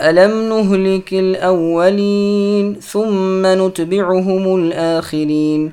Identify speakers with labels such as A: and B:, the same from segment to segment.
A: ألم نهلك الأولين ثم نتبعهم الآخرين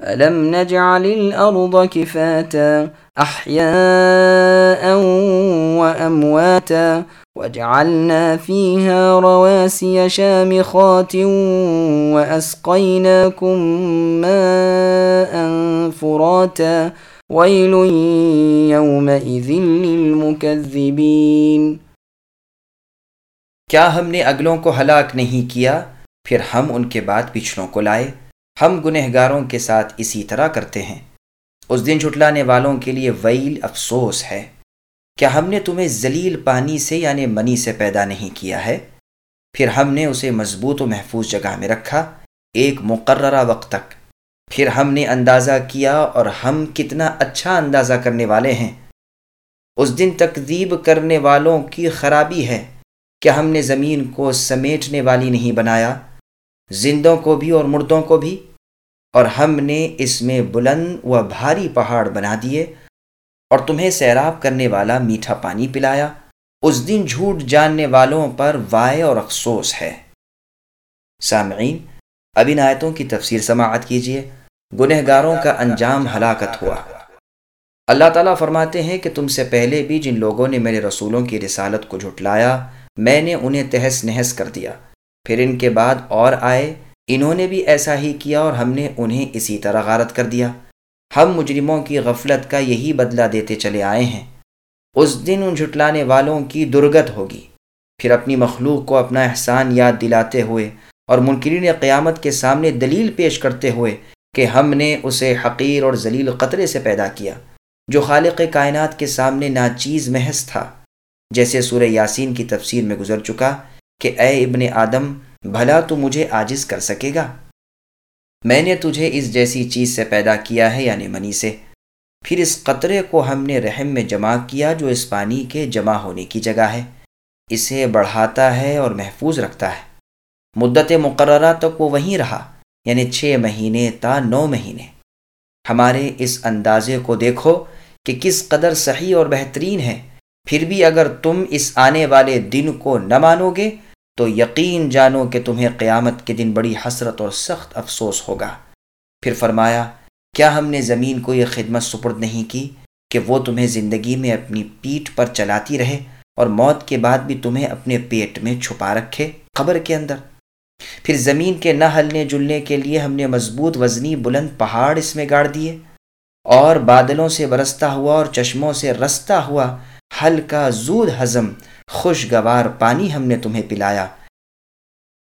A: ألم نجعل الأرض كفاتا أحياء وأمواتا وجعلنا فيها رواسي شامخات وأسقيناكم ماء فراتا ويل يومئذ للمكذبين۔
B: کیا ہم نے اگلوں کو ہلاک نہیں کیا؟ پھر ہم ان کے بعد پچھلوں کو لائے۔ ہم گنہگاروں کے ساتھ اسی طرح کرتے ہیں۔ اس دن جھٹلانے والوں کے لیے ویل افسوس ہے۔ کیا ہم نے تمہیں ذلیل پانی سے یعنی منی سے پیدا نہیں کیا ہے؟ پھر ہم نے اسے مضبوط و محفوظ جگہ میں رکھا، ایک مقررہ وقت تک۔ پھر ہم نے اندازہ کیا اور ہم کتنا اچھا اندازہ کرنے والے ہیں۔ اس دن تکذیب کرنے والوں کی خرابی ہے۔ کیا ہم نے زمین کو سمیٹنے والی نہیں بنایا؟ زندوں کو بھی اور مردوں کو بھی؟ اور ہم نے اس میں بلند و بھاری پہاڑ بنا دیے اور تمہیں سیراب کرنے والا میٹھا پانی پلایا۔ اس دن جھوٹ جاننے والوں پر وائے اور افسوس ہے۔ سامعین، اب ان آیتوں کی تفسیر سماعت کیجیے گنہ گاروں کا انجام ہلاکت ہوا۔ اللہ تعالیٰ فرماتے ہیں کہ تم سے پہلے بھی جن لوگوں نے میرے رسولوں کی رسالت کو جھٹلایا، میں نے انہیں تہس نہس کر دیا۔ پھر ان کے بعد اور آئے۔ انہوں نے بھی ایسا ہی کیا اور ہم نے انہیں اسی طرح غارت کر دیا۔ ہم مجرموں کی غفلت کا یہی بدلہ دیتے چلے آئے ہیں۔ اس دن ان جھٹلانے والوں کی درگت ہوگی۔ پھر اپنی مخلوق کو اپنا احسان یاد دلاتے ہوئے اور منکرین قیامت کے سامنے دلیل پیش کرتے ہوئے کہ ہم نے اسے حقیر اور ذلیل قطرے سے پیدا کیا، جو خالق کائنات کے سامنے ناچیز محض تھا۔ جیسے سورہ یاسین کی تفسیر میں گزر چکا کہ اے ابن آدم بھلا تو مجھے عاجز کر سکے گا۔ میں نے تجھے اس جیسی چیز سے پیدا کیا ہے یعنی منی سے۔ پھر اس قطرے کو ہم نے رحم میں جمع کیا، جو اس پانی کے جمع ہونے کی جگہ ہے۔ اسے بڑھاتا ہے اور محفوظ رکھتا ہے۔ مدت مقررہ تک وہ وہیں رہا یعنی چھ مہینے تا نو مہینے۔ ہمارے اس اندازے کو دیکھو کہ کس قدر صحیح اور بہترین ہے۔ پھر بھی اگر تم اس آنے والے دن کو نہ مانو گے تو یقین جانو کہ تمہیں قیامت کے دن بڑی حسرت اور سخت افسوس ہوگا۔ پھر فرمایا، کیا ہم نے زمین کو یہ خدمت سپرد نہیں کی کہ وہ تمہیں زندگی میں اپنی پیٹھ پر چلاتی رہے اور موت کے بعد بھی تمہیں اپنے پیٹ میں چھپا رکھے؟ قبر کے اندر۔ پھر زمین کے نہ ہلنے جلنے کے لیے ہم نے مضبوط وزنی بلند پہاڑ اس میں گاڑ دیے اور بادلوں سے برستا ہوا اور چشموں سے رستا ہوا ہلکا زود ہضم خوشگوار پانی ہم نے تمہیں پلایا۔